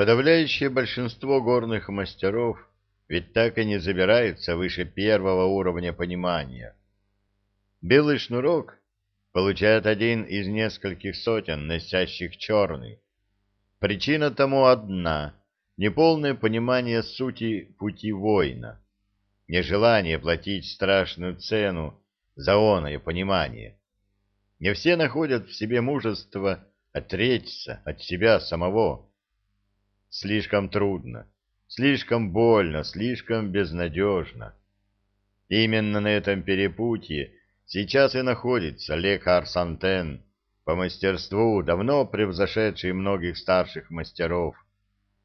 Подавляющее большинство горных мастеров ведь так и не забираются выше первого уровня понимания. Белый шнурок получает один из нескольких сотен, носящих черный. Причина тому одна — неполное понимание сути пути воина, нежелание платить страшную цену за оное понимание. Не все находят в себе мужество отречься от себя самого. Слишком трудно, слишком больно, слишком безнадежно. Именно на этом перепутье сейчас и находится лекарь Сантен, по мастерству давно превзошедший многих старших мастеров,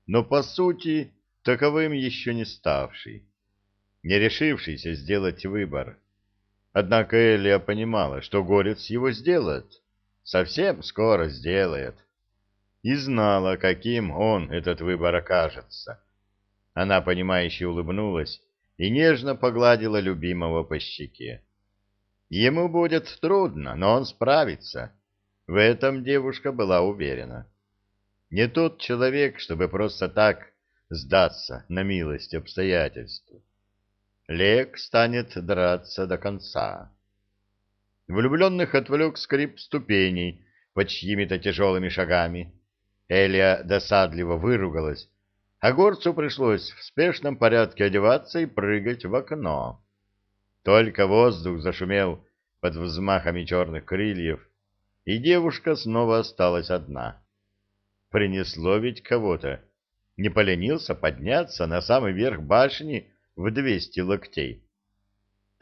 но по сути таковым еще не ставший, не решившийся сделать выбор. Однако Элия понимала, что горец его сделает, совсем скоро сделает и знала, каким он, этот выбор, окажется. Она, понимающе улыбнулась и нежно погладила любимого по щеке. Ему будет трудно, но он справится. В этом девушка была уверена. Не тот человек, чтобы просто так сдаться на милость обстоятельств. Лек станет драться до конца. Влюбленных отвлек скрип ступеней под чьими-то тяжелыми шагами. Элия досадливо выругалась, а горцу пришлось в спешном порядке одеваться и прыгать в окно. Только воздух зашумел под взмахами черных крыльев, и девушка снова осталась одна. Принесло ведь кого-то. Не поленился подняться на самый верх башни в двести локтей.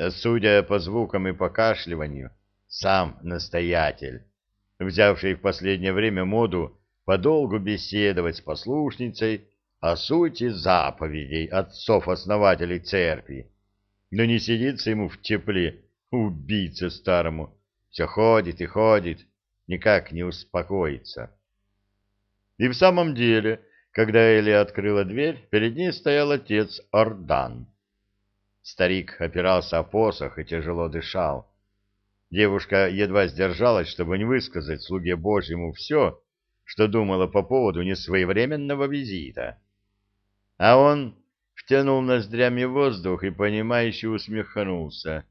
Судя по звукам и покашливанию, сам настоятель, взявший в последнее время моду подолгу беседовать с послушницей о сути заповедей отцов-основателей церкви. Но не сидится ему в тепле, убийца старому, все ходит и ходит, никак не успокоится. И в самом деле, когда Эля открыла дверь, перед ней стоял отец Ордан. Старик опирался о посох и тяжело дышал. Девушка едва сдержалась, чтобы не высказать слуге Божьему все, что думала по поводу несвоевременного визита. А он втянул ноздрями воздух и, понимающе усмехнулся.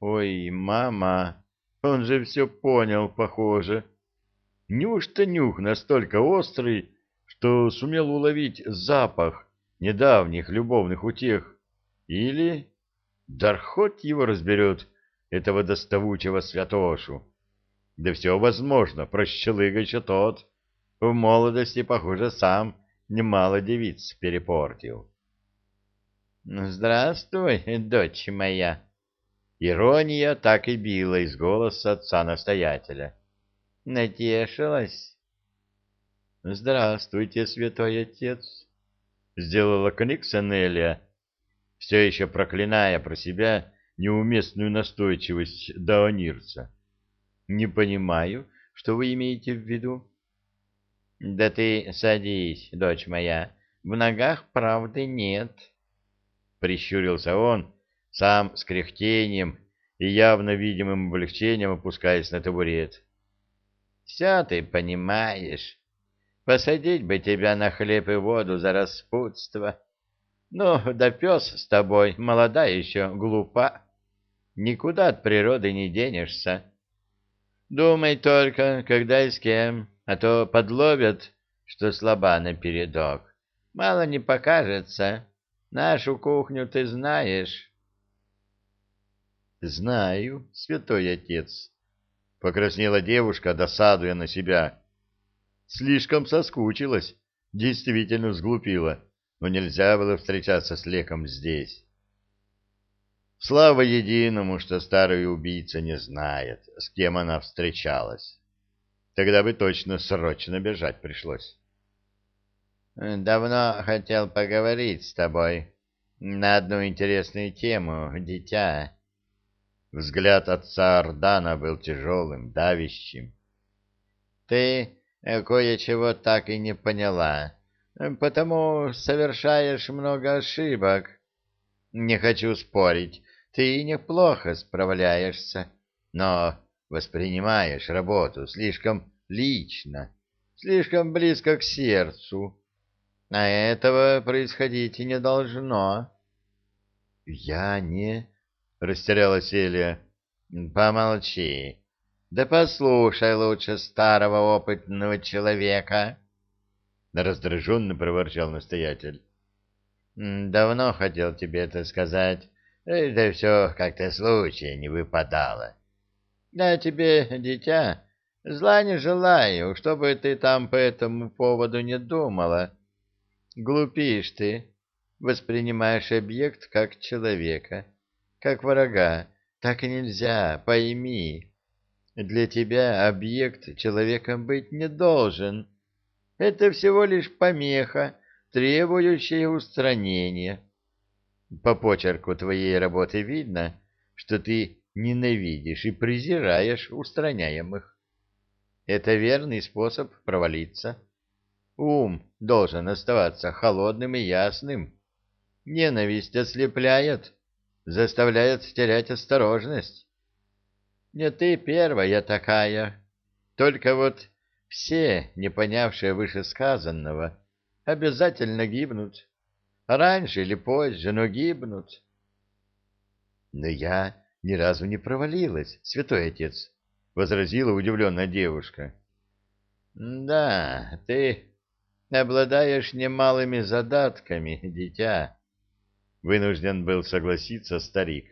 «Ой, мама, он же все понял, похоже. Неужто нюх настолько острый, что сумел уловить запах недавних любовных утех? Или Дархот его разберет, этого доставучего святошу? Да все возможно, прощелыга еще тот». В молодости, похоже, сам немало девиц перепортил. «Ну, «Здравствуй, дочь моя!» Ирония так и била из голоса отца-настоятеля. «Натешилась?» «Здравствуйте, святой отец!» Сделала Книксон Нелия, все еще проклиная про себя неуместную настойчивость даонирца. «Не понимаю, что вы имеете в виду?» Да ты садись, дочь моя, в ногах правды нет. Прищурился он, сам с кряхтением и явно видимым облегчением опускаясь на табурет. Все ты понимаешь. Посадить бы тебя на хлеб и воду за распутство. Ну, да пес с тобой, молода еще, глупа. Никуда от природы не денешься. Думай только, когда и с кем а то подловят, что слаба напередок. Мало не покажется. Нашу кухню ты знаешь. — Знаю, святой отец, — покраснела девушка, досадуя на себя. Слишком соскучилась, действительно сглупила, но нельзя было встречаться с Леком здесь. Слава единому, что старый убийца не знает, с кем она встречалась. Тогда бы точно срочно бежать пришлось. «Давно хотел поговорить с тобой на одну интересную тему, дитя». Взгляд отца Ордана был тяжелым, давящим. «Ты кое-чего так и не поняла, потому совершаешь много ошибок. Не хочу спорить, ты неплохо справляешься, но воспринимаешь работу слишком лично, слишком близко к сердцу. А этого происходить и не должно. Я не... Растерялась Элия. Помолчи. Да послушай лучше старого опытного человека. Раздраженно проворчал настоятель. Давно хотел тебе это сказать. Да все как-то случая не выпадало. Да тебе, дитя, зла не желаю, чтобы ты там по этому поводу не думала. Глупишь ты, воспринимаешь объект как человека, как врага. Так нельзя, пойми. Для тебя объект человеком быть не должен. Это всего лишь помеха, требующая устранения. По почерку твоей работы видно, что ты ненавидишь и презираешь устраняемых. Это верный способ провалиться. Ум должен оставаться холодным и ясным. Ненависть ослепляет, заставляет терять осторожность. Не ты первая такая, только вот все, не понявшие вышесказанного, обязательно гибнут. Раньше или позже, но гибнут. Но я ни разу не провалилась, святой отец, — возразила удивленная девушка. — Да, ты обладаешь немалыми задатками, дитя, — вынужден был согласиться старик.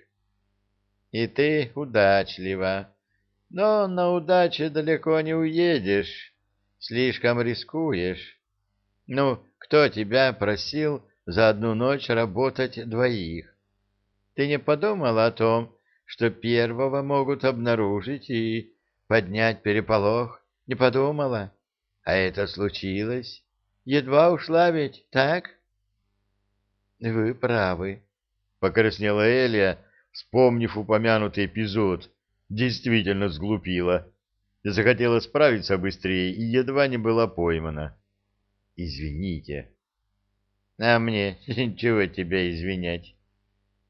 — И ты удачлива, но на удаче далеко не уедешь, слишком рискуешь. Ну, кто тебя просил за одну ночь работать двоих? Ты не подумал о том, что первого могут обнаружить и поднять переполох? Не подумала? А это случилось. Едва ушла ведь, так? Вы правы, — покраснела Элия, вспомнив упомянутый эпизод. Действительно сглупила. Захотела справиться быстрее и едва не была поймана. Извините. А мне чего тебя извинять?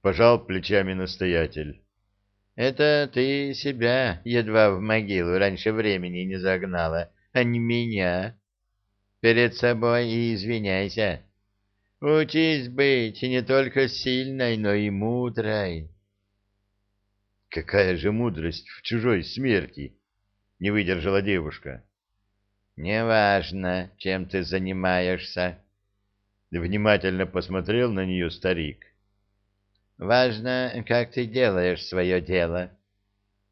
Пожал плечами настоятель. Это ты себя едва в могилу раньше времени не загнала, а не меня. Перед собой и извиняйся. Учись быть не только сильной, но и мудрой. Какая же мудрость в чужой смерти? Не выдержала девушка. Неважно, чем ты занимаешься. Внимательно посмотрел на нее старик. Важно, как ты делаешь свое дело.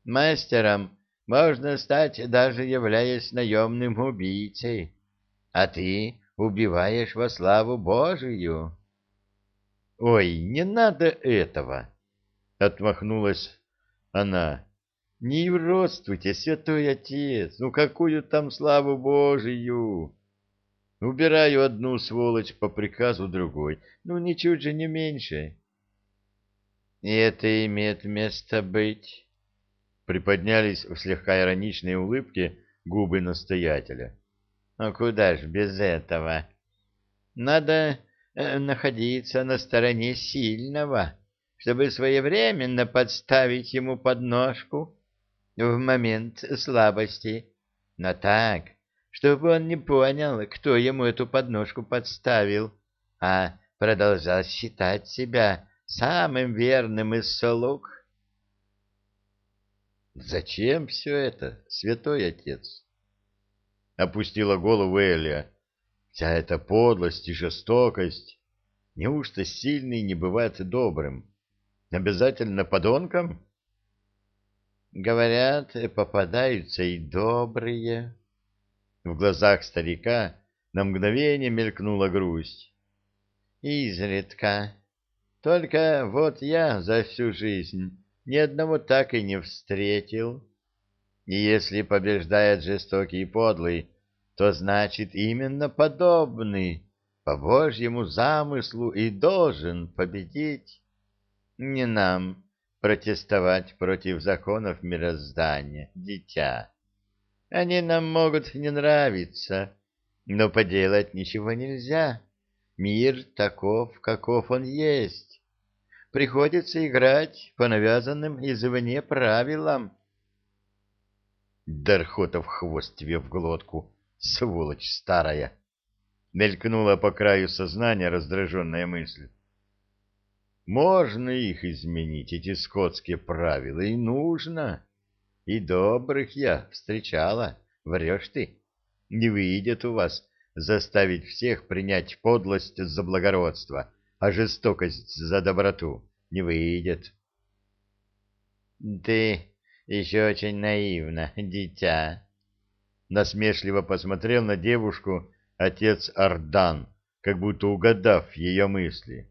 Мастером можно стать, даже являясь наемным убийцей, а ты убиваешь во славу Божию. — Ой, не надо этого! — отмахнулась она. — Не родствуйте, святой отец, ну какую там славу Божию! Убираю одну сволочь по приказу другой, ну ничуть же не меньше. И это имеет место быть. Приподнялись в слегка ироничной улыбке губы настоятеля. А куда ж без этого? Надо э, находиться на стороне сильного, чтобы своевременно подставить ему подножку в момент слабости. Но так, чтобы он не понял, кто ему эту подножку подставил, а продолжал считать себя самым верным из слуг. Зачем все это, святой отец? Опустила голову Элия. Вся эта подлость и жестокость. Неужто сильный не бывает добрым? Обязательно подонком? Говорят, попадаются и добрые. В глазах старика на мгновение мелькнула грусть. Изредка. Только вот я за всю жизнь ни одного так и не встретил. И если побеждает жестокий и подлый, то значит именно подобный по Божьему замыслу и должен победить. Не нам протестовать против законов мироздания, дитя. Они нам могут не нравиться, но поделать ничего нельзя. Мир таков, каков он есть приходится играть по навязанным извне правилам. Дархотов хвост тебе в глотку, сволочь старая! мелькнула по краю сознания раздраженная мысль. Можно их изменить, эти скотские правила, и нужно. И добрых я встречала, врешь ты. Не выйдет у вас заставить всех принять подлость за благородство, а жестокость за доброту. Не выйдет. Ты еще очень наивна, дитя. Насмешливо посмотрел на девушку отец Ардан, как будто угадав ее мысли.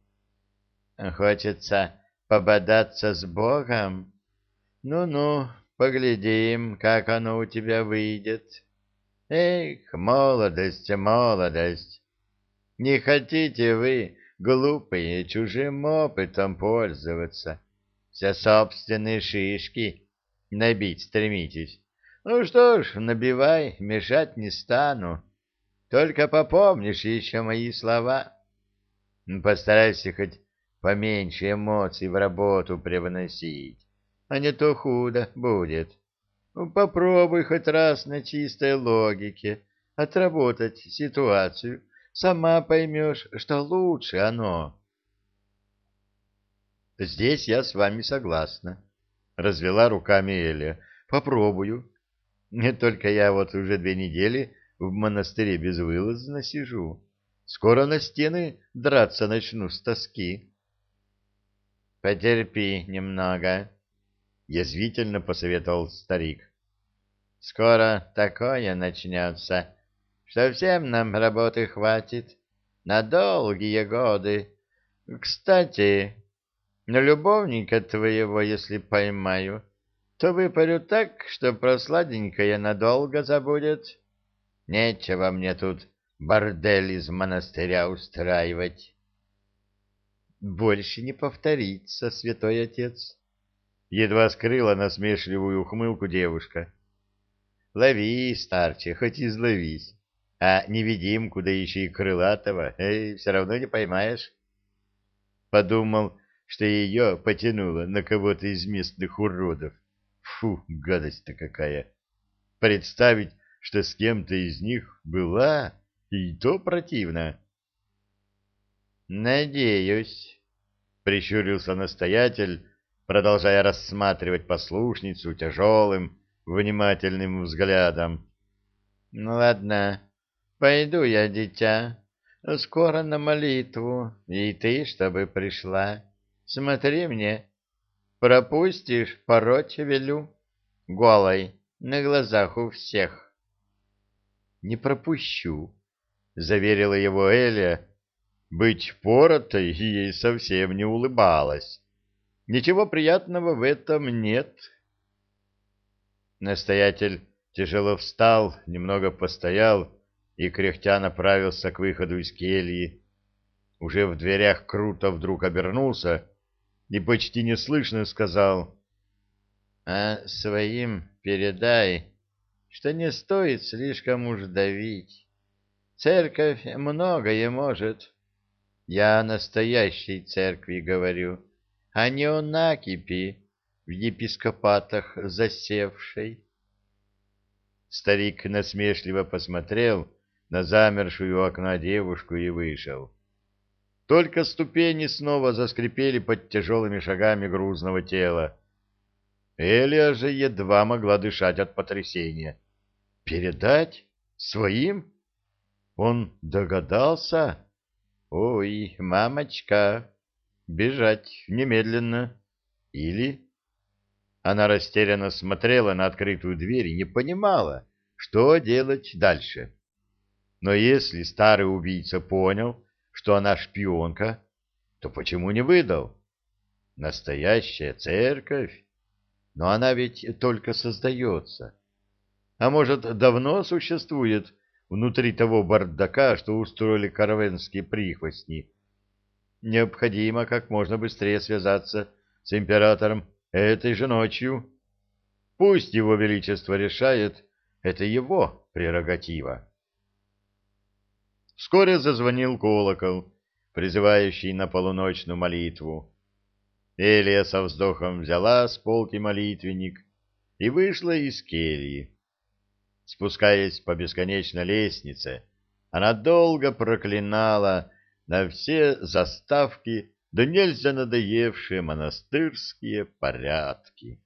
Хочется пободаться с Богом? Ну-ну, поглядим, как оно у тебя выйдет. Эх, молодость, молодость! Не хотите вы, глупые, чужим опытом пользоваться? Все собственные шишки набить стремитесь. Ну что ж, набивай, мешать не стану. Только попомнишь еще мои слова. Постарайся хоть поменьше эмоций в работу привносить, а не то худо будет. Ну, попробуй хоть раз на чистой логике отработать ситуацию, сама поймешь, что лучше оно. Здесь я с вами согласна, — развела руками Эля. Попробую. Не только я вот уже две недели в монастыре безвылазно сижу. Скоро на стены драться начну с тоски. Потерпи немного, — язвительно посоветовал старик. Скоро такое начнется, что всем нам работы хватит на долгие годы. Кстати, на любовника твоего, если поймаю, то выпарю так, что про сладенькое надолго забудет. Нечего мне тут бордель из монастыря устраивать больше не повторится, святой отец. Едва скрыла насмешливую ухмылку девушка. Лови, старче, хоть изловись, а невидимку, да еще и крылатого, эй, все равно не поймаешь. Подумал, что ее потянуло на кого-то из местных уродов. Фу, гадость-то какая! Представить, что с кем-то из них была, и то противно. Надеюсь, прищурился настоятель, продолжая рассматривать послушницу тяжелым, внимательным взглядом. Ну ладно, пойду я, дитя. Скоро на молитву, и ты, чтобы пришла. Смотри мне, пропустишь, пороть велю, голой, на глазах у всех. Не пропущу, заверила его Эля, быть поротой ей совсем не улыбалась. Ничего приятного в этом нет. Настоятель тяжело встал, немного постоял и, кряхтя, направился к выходу из кельи. Уже в дверях круто вдруг обернулся и почти неслышно сказал, «А своим передай, что не стоит слишком уж давить. Церковь многое может». Я о настоящей церкви говорю, а не о накипи в епископатах засевшей. Старик насмешливо посмотрел на замершую окна девушку и вышел. Только ступени снова заскрипели под тяжелыми шагами грузного тела. Элия же едва могла дышать от потрясения. «Передать? Своим?» Он догадался? Ой, мамочка, бежать немедленно. Или... Она растерянно смотрела на открытую дверь и не понимала, что делать дальше. Но если старый убийца понял, что она шпионка, то почему не выдал? Настоящая церковь? Но она ведь только создается. А может, давно существует внутри того бардака, что устроили карвенские прихвостни. Необходимо как можно быстрее связаться с императором этой же ночью. Пусть его величество решает, это его прерогатива. Вскоре зазвонил колокол, призывающий на полуночную молитву. Элия со вздохом взяла с полки молитвенник и вышла из кельи. Спускаясь по бесконечной лестнице, она долго проклинала на все заставки да нельзя надоевшие монастырские порядки.